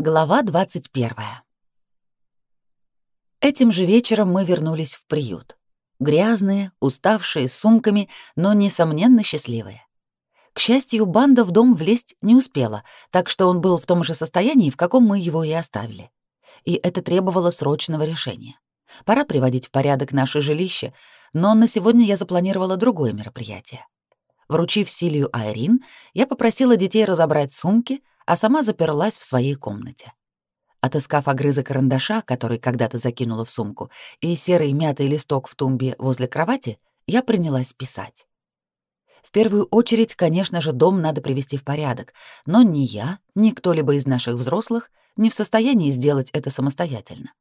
Глава 21. Этим же вечером мы вернулись в приют. Грязные, уставшие, с сумками, но, несомненно, счастливые. К счастью, банда в дом влезть не успела, так что он был в том же состоянии, в каком мы его и оставили. И это требовало срочного решения. Пора приводить в порядок наше жилище, но на сегодня я запланировала другое мероприятие. Вручив Силию Айрин, я попросила детей разобрать сумки — а сама заперлась в своей комнате. Отыскав огрызок карандаша, который когда-то закинула в сумку, и серый мятый листок в тумбе возле кровати, я принялась писать. В первую очередь, конечно же, дом надо привести в порядок, но ни я, ни кто-либо из наших взрослых не в состоянии сделать это самостоятельно.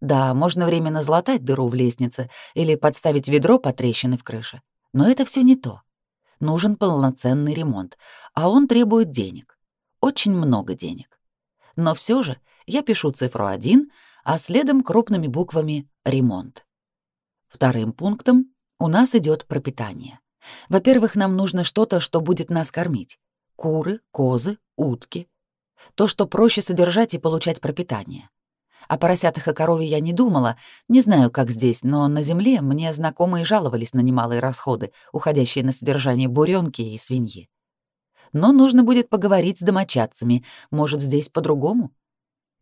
Да, можно временно залатать дыру в лестнице или подставить ведро по трещине в крыше, но это все не то. Нужен полноценный ремонт, а он требует денег очень много денег. Но все же я пишу цифру 1, а следом крупными буквами «ремонт». Вторым пунктом у нас идет пропитание. Во-первых, нам нужно что-то, что будет нас кормить. Куры, козы, утки. То, что проще содержать и получать пропитание. О поросятах и корове я не думала, не знаю, как здесь, но на земле мне знакомые жаловались на немалые расходы, уходящие на содержание буренки и свиньи но нужно будет поговорить с домочадцами, может, здесь по-другому.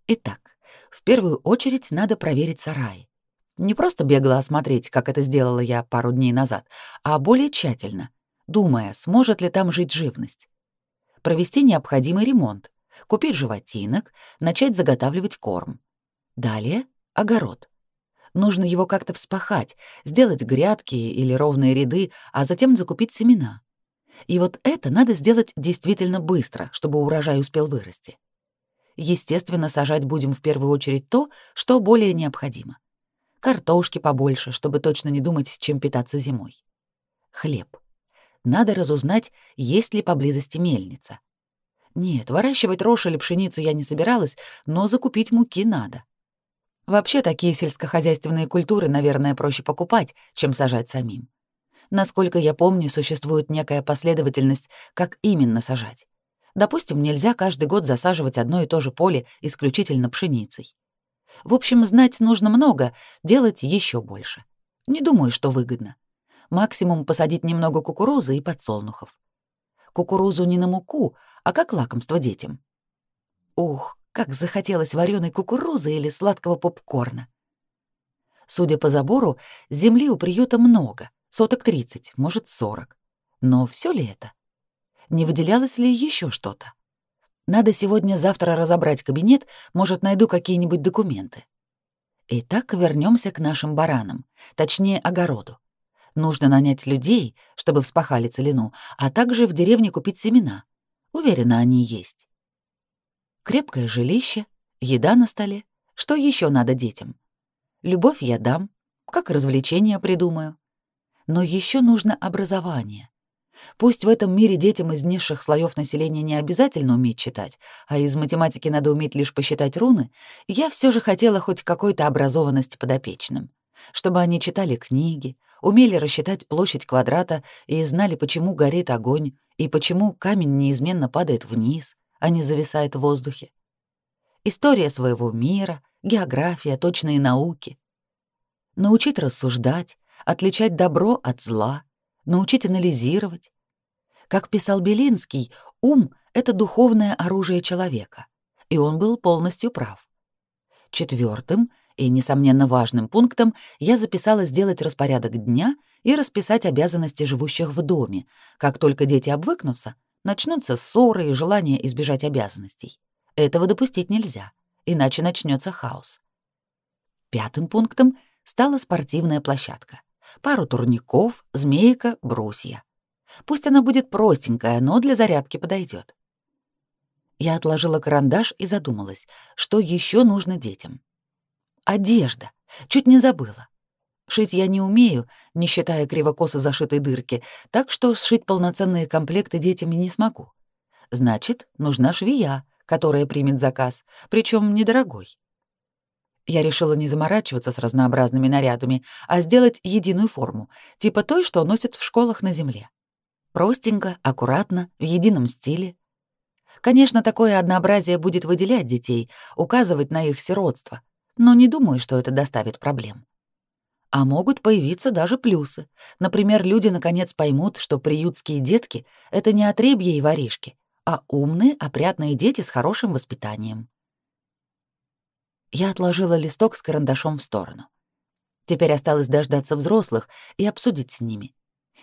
Итак, в первую очередь надо проверить сарай. Не просто бегло осмотреть, как это сделала я пару дней назад, а более тщательно, думая, сможет ли там жить живность. Провести необходимый ремонт, купить животинок, начать заготавливать корм. Далее — огород. Нужно его как-то вспахать, сделать грядки или ровные ряды, а затем закупить семена. И вот это надо сделать действительно быстро, чтобы урожай успел вырасти. Естественно, сажать будем в первую очередь то, что более необходимо. Картошки побольше, чтобы точно не думать, чем питаться зимой. Хлеб. Надо разузнать, есть ли поблизости мельница. Нет, выращивать рожь или пшеницу я не собиралась, но закупить муки надо. Вообще такие сельскохозяйственные культуры, наверное, проще покупать, чем сажать самим. Насколько я помню, существует некая последовательность, как именно сажать. Допустим, нельзя каждый год засаживать одно и то же поле исключительно пшеницей. В общем, знать нужно много, делать еще больше. Не думаю, что выгодно. Максимум посадить немного кукурузы и подсолнухов. Кукурузу не на муку, а как лакомство детям. Ух, как захотелось вареной кукурузы или сладкого попкорна. Судя по забору, земли у приюта много — Соток 30, может, 40. Но все ли это? Не выделялось ли еще что-то? Надо сегодня-завтра разобрать кабинет, может, найду какие-нибудь документы. Итак, вернемся к нашим баранам, точнее, огороду. Нужно нанять людей, чтобы вспахали целину, а также в деревне купить семена. Уверена, они есть. Крепкое жилище, еда на столе. Что еще надо детям? Любовь я дам, как развлечения придумаю. Но еще нужно образование. Пусть в этом мире детям из низших слоев населения не обязательно уметь читать, а из математики надо уметь лишь посчитать руны, я все же хотела хоть какой-то образованности подопечным. Чтобы они читали книги, умели рассчитать площадь квадрата и знали, почему горит огонь и почему камень неизменно падает вниз, а не зависает в воздухе. История своего мира, география, точные науки. Научить рассуждать, отличать добро от зла, научить анализировать. Как писал Белинский, ум — это духовное оружие человека, и он был полностью прав. Четвертым и, несомненно, важным пунктом я записала сделать распорядок дня и расписать обязанности живущих в доме. Как только дети обвыкнутся, начнутся ссоры и желание избежать обязанностей. Этого допустить нельзя, иначе начнется хаос. Пятым пунктом стала спортивная площадка — пару турников, змейка, брусья. Пусть она будет простенькая, но для зарядки подойдет. Я отложила карандаш и задумалась, что еще нужно детям. Одежда. Чуть не забыла. Шить я не умею, не считая кривокосо зашитой дырки, так что сшить полноценные комплекты детям не смогу. Значит, нужна швея, которая примет заказ, причем недорогой. Я решила не заморачиваться с разнообразными нарядами, а сделать единую форму, типа той, что носят в школах на земле. Простенько, аккуратно, в едином стиле. Конечно, такое однообразие будет выделять детей, указывать на их сиротство, но не думаю, что это доставит проблем. А могут появиться даже плюсы. Например, люди наконец поймут, что приютские детки — это не отребья и воришки, а умные, опрятные дети с хорошим воспитанием. Я отложила листок с карандашом в сторону. Теперь осталось дождаться взрослых и обсудить с ними.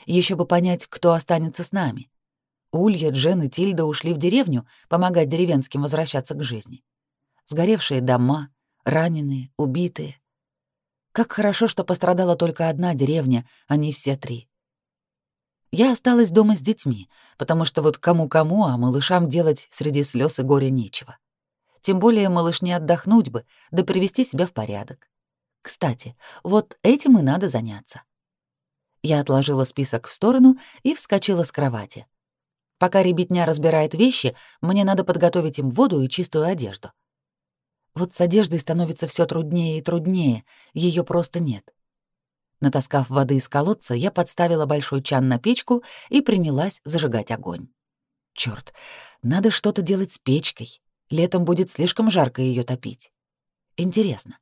Еще бы понять, кто останется с нами. Улья, Джен и Тильда ушли в деревню помогать деревенским возвращаться к жизни. Сгоревшие дома, раненые, убитые. Как хорошо, что пострадала только одна деревня, а не все три. Я осталась дома с детьми, потому что вот кому-кому, а малышам делать среди слез и горя нечего. Тем более малышне отдохнуть бы, да привести себя в порядок. Кстати, вот этим и надо заняться. Я отложила список в сторону и вскочила с кровати. Пока ребятня разбирает вещи, мне надо подготовить им воду и чистую одежду. Вот с одеждой становится все труднее и труднее, ее просто нет. Натаскав воды из колодца, я подставила большой чан на печку и принялась зажигать огонь. Черт, надо что-то делать с печкой. Летом будет слишком жарко ее топить. Интересно,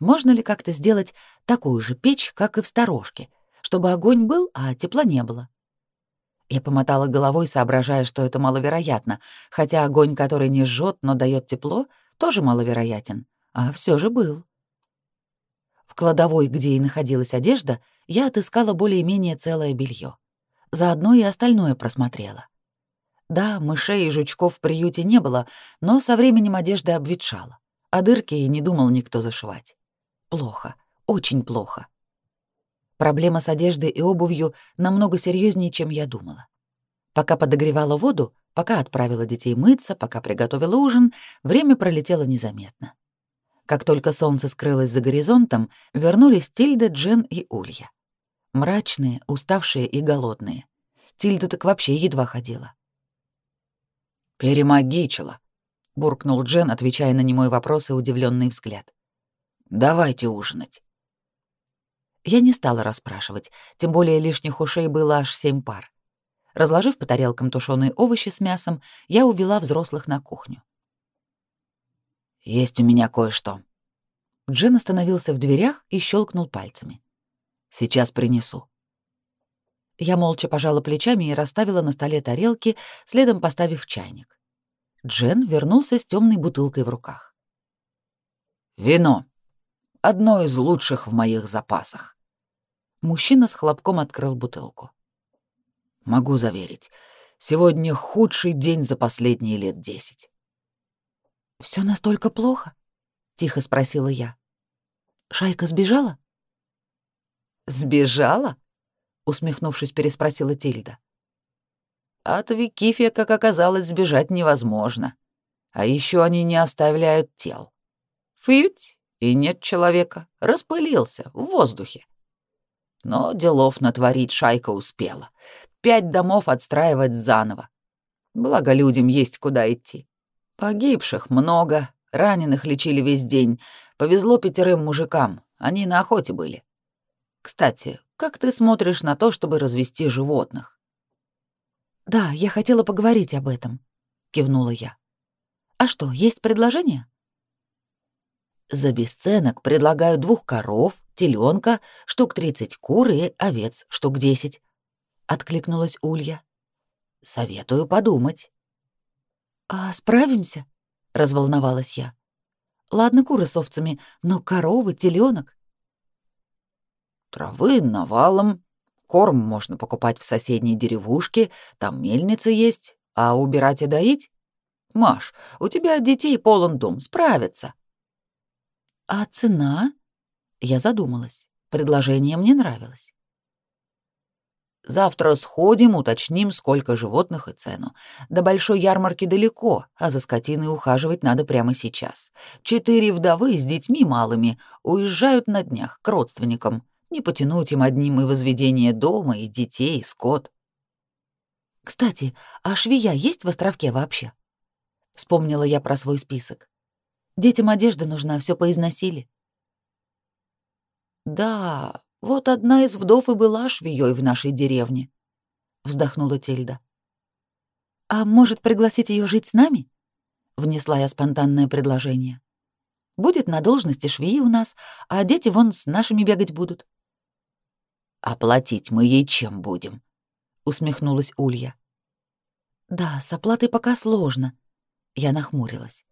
можно ли как-то сделать такую же печь, как и в сторожке, чтобы огонь был, а тепла не было? Я помотала головой, соображая, что это маловероятно, хотя огонь, который не жжет, но дает тепло, тоже маловероятен, а все же был. В кладовой, где и находилась одежда, я отыскала более-менее целое белье. Заодно и остальное просмотрела. Да, мышей и жучков в приюте не было, но со временем одежда обветшала, а дырки и не думал никто зашивать. Плохо, очень плохо. Проблема с одеждой и обувью намного серьезнее, чем я думала. Пока подогревала воду, пока отправила детей мыться, пока приготовила ужин, время пролетело незаметно. Как только солнце скрылось за горизонтом, вернулись Тильда, Джен и Улья. Мрачные, уставшие и голодные. Тильда так вообще едва ходила. «Перемагичила», — буркнул Джен, отвечая на немой вопрос и удивленный взгляд. «Давайте ужинать». Я не стала расспрашивать, тем более лишних ушей было аж семь пар. Разложив по тарелкам тушеные овощи с мясом, я увела взрослых на кухню. «Есть у меня кое-что». Джин остановился в дверях и щелкнул пальцами. «Сейчас принесу». Я молча пожала плечами и расставила на столе тарелки, следом поставив чайник. Джен вернулся с темной бутылкой в руках. «Вино. Одно из лучших в моих запасах». Мужчина с хлопком открыл бутылку. «Могу заверить, сегодня худший день за последние лет десять». Все настолько плохо?» — тихо спросила я. «Шайка сбежала?» «Сбежала?» — усмехнувшись, переспросила Тильда. «От Викифия, как оказалось, сбежать невозможно. А еще они не оставляют тел. Фьють, и нет человека. Распылился в воздухе. Но делов натворить шайка успела. Пять домов отстраивать заново. Благо людям есть куда идти. Погибших много, раненых лечили весь день. Повезло пятерым мужикам, они на охоте были. Кстати, как ты смотришь на то, чтобы развести животных? Да, я хотела поговорить об этом, кивнула я. А что, есть предложение? За бесценок предлагаю двух коров, теленка, штук тридцать кур и овец, штук десять. Откликнулась Улья. Советую подумать. «А справимся?» — разволновалась я. «Ладно, куры с овцами, но коровы, теленок. «Травы навалом, корм можно покупать в соседней деревушке, там мельница есть, а убирать и доить? Маш, у тебя детей полон дом, справятся». «А цена?» Я задумалась. Предложение мне нравилось. Завтра сходим, уточним, сколько животных и цену. До большой ярмарки далеко, а за скотиной ухаживать надо прямо сейчас. Четыре вдовы с детьми малыми уезжают на днях к родственникам. Не потянуть им одним и возведение дома, и детей, и скот. Кстати, а швея есть в островке вообще? Вспомнила я про свой список. Детям одежда нужна, все поизносили. Да, вот одна из вдов и была швеей в нашей деревне, вздохнула Тильда. «А может, пригласить ее жить с нами?» — внесла я спонтанное предложение. «Будет на должности швеи у нас, а дети вон с нашими бегать будут». «Оплатить мы ей чем будем?» — усмехнулась Улья. «Да, с оплатой пока сложно», — я нахмурилась.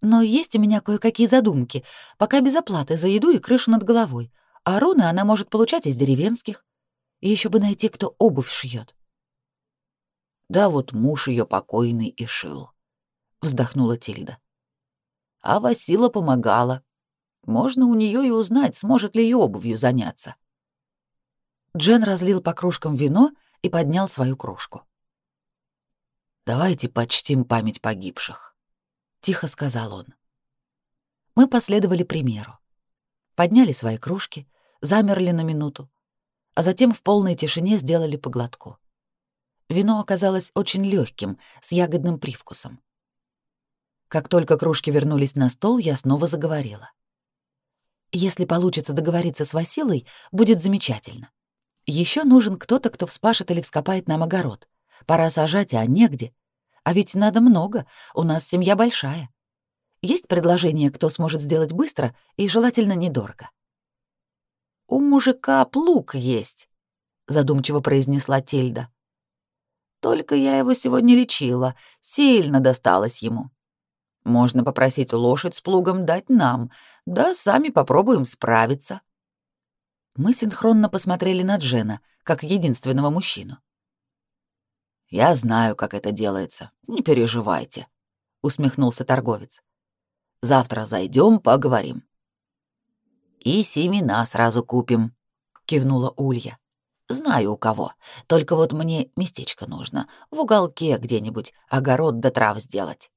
«Но есть у меня кое-какие задумки, пока без оплаты за еду и крышу над головой, а руны она может получать из деревенских. И еще бы найти, кто обувь шьет. Да вот муж ее покойный и шил, вздохнула Тильда. А Васила помогала. Можно у нее и узнать, сможет ли ее обувью заняться. Джен разлил по кружкам вино и поднял свою кружку. «Давайте почтим память погибших», — тихо сказал он. Мы последовали примеру. Подняли свои кружки, замерли на минуту, а затем в полной тишине сделали поглотку. Вино оказалось очень легким, с ягодным привкусом. Как только кружки вернулись на стол, я снова заговорила. Если получится договориться с Василой, будет замечательно. Еще нужен кто-то, кто вспашет или вскопает нам огород. Пора сажать, а негде. А ведь надо много, у нас семья большая. Есть предложение, кто сможет сделать быстро и желательно недорого. «У мужика плуг есть», — задумчиво произнесла Тельда. «Только я его сегодня лечила, сильно досталось ему. Можно попросить лошадь с плугом дать нам, да сами попробуем справиться». Мы синхронно посмотрели на Джена, как единственного мужчину. «Я знаю, как это делается, не переживайте», — усмехнулся торговец. «Завтра зайдем, поговорим». «И семена сразу купим», — кивнула Улья. «Знаю у кого. Только вот мне местечко нужно. В уголке где-нибудь огород до трав сделать».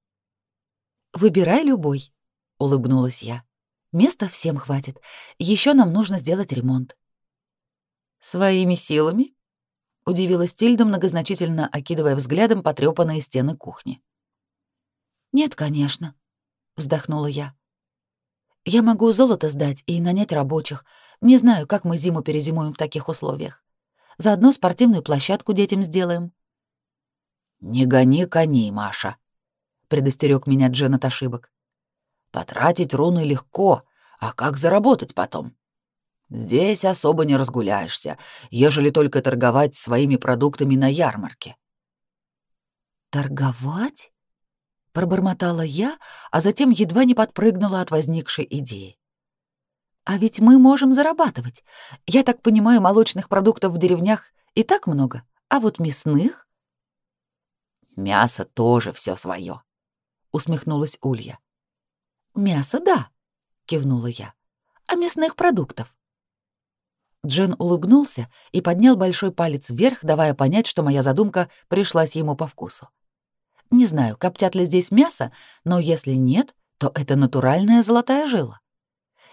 «Выбирай любой», — улыбнулась я. «Места всем хватит. Еще нам нужно сделать ремонт». «Своими силами?» — удивилась Тильда, многозначительно окидывая взглядом потрёпанные стены кухни. «Нет, конечно», — вздохнула я. Я могу золото сдать и нанять рабочих. Не знаю, как мы зиму перезимуем в таких условиях. Заодно спортивную площадку детям сделаем. Не гони коней, Маша, предостерег меня Джен от ошибок. Потратить руны легко, а как заработать потом? Здесь особо не разгуляешься, ежели только торговать своими продуктами на ярмарке. Торговать? пробормотала я, а затем едва не подпрыгнула от возникшей идеи. А ведь мы можем зарабатывать. Я так понимаю, молочных продуктов в деревнях и так много, а вот мясных? Мясо тоже все свое, усмехнулась Улья. Мясо, да, кивнула я. А мясных продуктов? Джен улыбнулся и поднял большой палец вверх, давая понять, что моя задумка пришлась ему по вкусу. Не знаю, коптят ли здесь мясо, но если нет, то это натуральная золотая жила.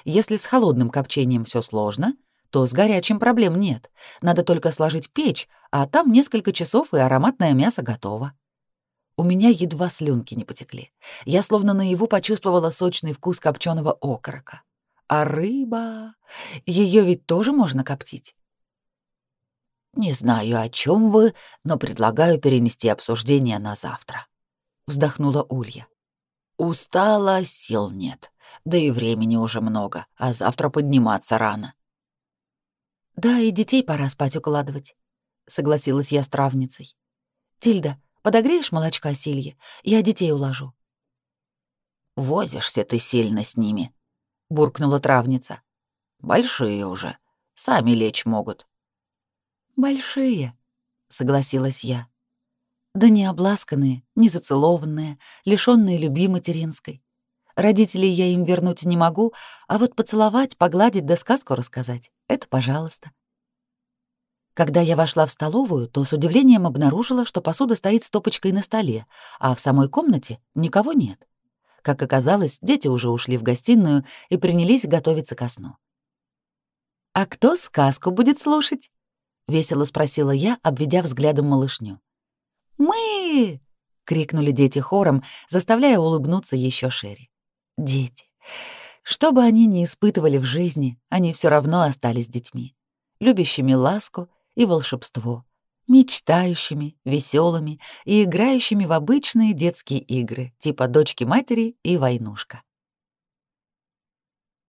Если с холодным копчением все сложно, то с горячим проблем нет. Надо только сложить печь, а там несколько часов, и ароматное мясо готово. У меня едва слюнки не потекли. Я словно наяву почувствовала сочный вкус копченого окорока. А рыба... Ее ведь тоже можно коптить. «Не знаю, о чем вы, но предлагаю перенести обсуждение на завтра», — вздохнула Улья. «Устала, сил нет, да и времени уже много, а завтра подниматься рано». «Да, и детей пора спать укладывать», — согласилась я с травницей. «Тильда, подогреешь молочка Силье? Я детей уложу». «Возишься ты сильно с ними», — буркнула травница. «Большие уже, сами лечь могут». «Большие», — согласилась я. «Да не обласканные, не зацелованные, лишённые любви материнской. Родителей я им вернуть не могу, а вот поцеловать, погладить да сказку рассказать — это пожалуйста». Когда я вошла в столовую, то с удивлением обнаружила, что посуда стоит стопочкой на столе, а в самой комнате никого нет. Как оказалось, дети уже ушли в гостиную и принялись готовиться ко сну. «А кто сказку будет слушать?» — весело спросила я, обведя взглядом малышню. «Мы!» — крикнули дети хором, заставляя улыбнуться еще шире. «Дети! Что бы они ни испытывали в жизни, они все равно остались детьми, любящими ласку и волшебство, мечтающими, веселыми и играющими в обычные детские игры, типа дочки матери и войнушка.